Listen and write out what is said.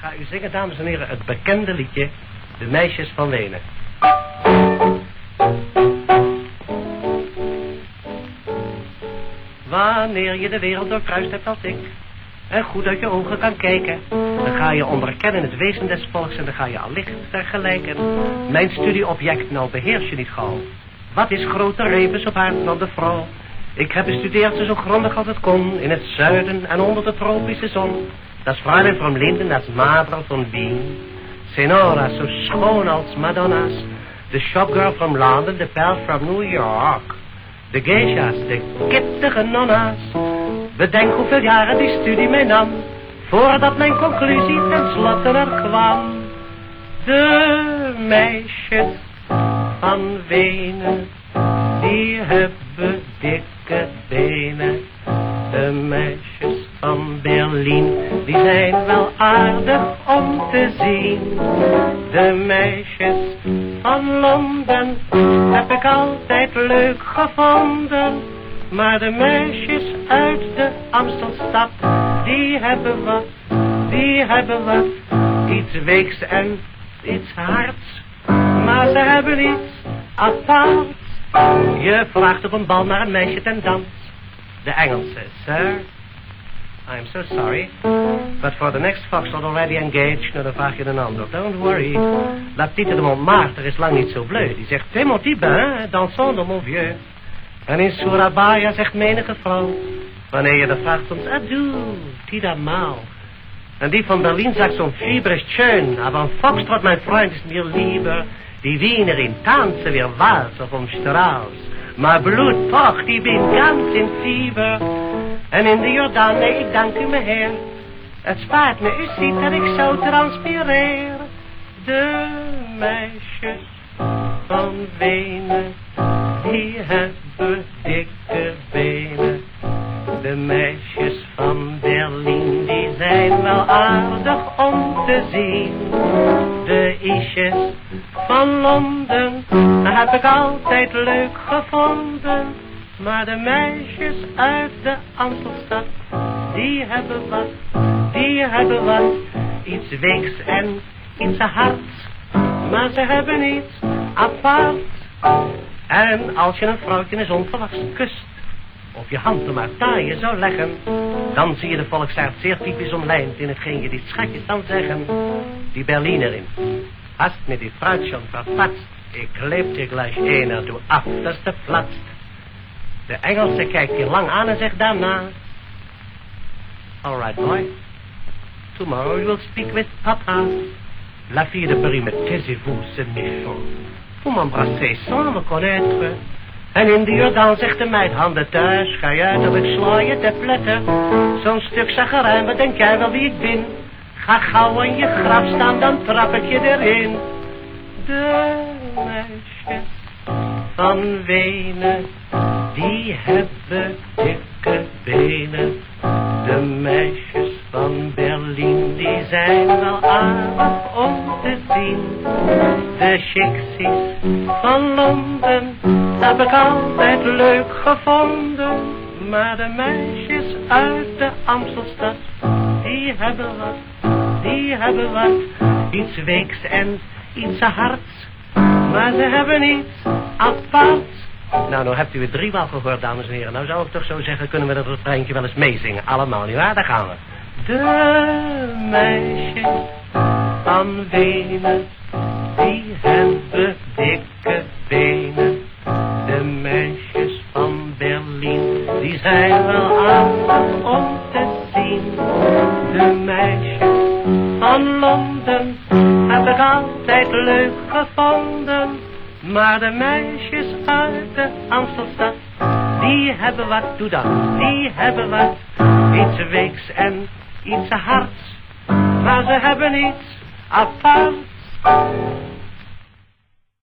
ga u zingen, dames en heren, het bekende liedje... De Meisjes van Wenen. Wanneer je de wereld doorkruist hebt als ik... en goed uit je ogen kan kijken... dan ga je onderkennen het wezen des volks... en dan ga je allicht vergelijken. Mijn studieobject nou beheers je niet gauw. Wat is grote revens op aard dan de vrouw... Ik heb bestudeerd ze zo grondig als het kon, in het zuiden en onder de tropische zon. Dat is Fräulein van Linden, dat is Mabel van Wien. Senora, zo schoon als Madonna's. De shopgirl from London, de pels from New York. De geisha's, de kittige nonna's. Bedenk hoeveel jaren die studie mij nam. Voordat mijn conclusie ten slotte er kwam. De meisjes van Wenen, die hebben dikke benen. De meisjes van Berlijn, die zijn wel aardig om te zien. De meisjes van Londen heb ik altijd leuk gevonden. Maar de meisjes uit de Amstelstad, die hebben wat, die hebben wat. Iets weeks en iets hards, maar ze hebben iets apart. Je vraagt op een bal naar een meisje ten dans. De Engelse, sir. I am so sorry. But for the next foxtrot already engaged, nou dan vraag je een ander. Don't worry. La petite de Montmartre is lang niet zo bleu. Die zegt, t'es mon petit bain, dansons de mon vieux. En in Surabaya zegt menige vrouw, wanneer je de vraagt ons adieu, tida maal. En die van Berlin zegt zo'n fieber is schön, aber foxtrot, mijn vriend, is mir lieber. Die Wiener in tanzen weer wals of om Strauss. Maar bloed toch, die bin ganz in fieber. En in de Jordaan, nee, ik dank u, meneer. Het spaart me, u ziet dat ik zo transpireer. De meisjes van Wenen, die hebben dikke benen. De meisjes van Berlijn, die zijn wel aardig om te zien. De isjes van Londen, heb ik altijd leuk gevonden. Maar de meisjes uit de Amstelstad, die hebben wat, die hebben wat. Iets weeks en iets hards, maar ze hebben iets apart. En als je een vrouwtje eens onverwachts kust, of je hand maar taaien zou leggen, dan zie je de volksaard zeer typisch omlijnd in hetgeen je die schatjes dan zeggen. Die Berlinerin, hast mir die Fruit schon verpatst, ik leef dir gleich einer, du af, dat is. De Engelse kijkt je lang aan en zegt daarna... All right, boy. Tomorrow you will speak with papa. La fille de Paris me taisez-vous, c'est méchant. Vous m'embrassez sans me connaître. En in de Jordaan zegt de meid, handen thuis, ga je uit of ik sla je te pletten. Zo'n stuk zagerijn, wat denk jij wel wie ik ben? Ga gauw in je graf staan, dan trap ik je erin. De meisjes van Wenen, die hebben dikke benen. De meisjes van Berlijn, die zijn wel aardig om te zien. De chixies van Londen, heb ik altijd leuk gevonden. Maar de meisjes uit de Amstelstad, die hebben wat, die hebben wat. Iets weeks en iets hards, maar ze hebben iets apart. Nou, nou hebt u het driemaal gehoord, dames en heren. Nou zou ik toch zo zeggen, kunnen we dat refreintje wel eens meezingen. Allemaal, ja, daar gaan we. De meisjes van Wenen, die hebben dikke benen. De meisjes van Berlijn, die zijn wel aardig om te zien. De meisjes van Londen, heb ik altijd leuk gevonden. Maar de meisjes uit de Amstelstad, die hebben wat, doe dat, die hebben wat. Iets weeks en iets hards, maar ze hebben iets apart.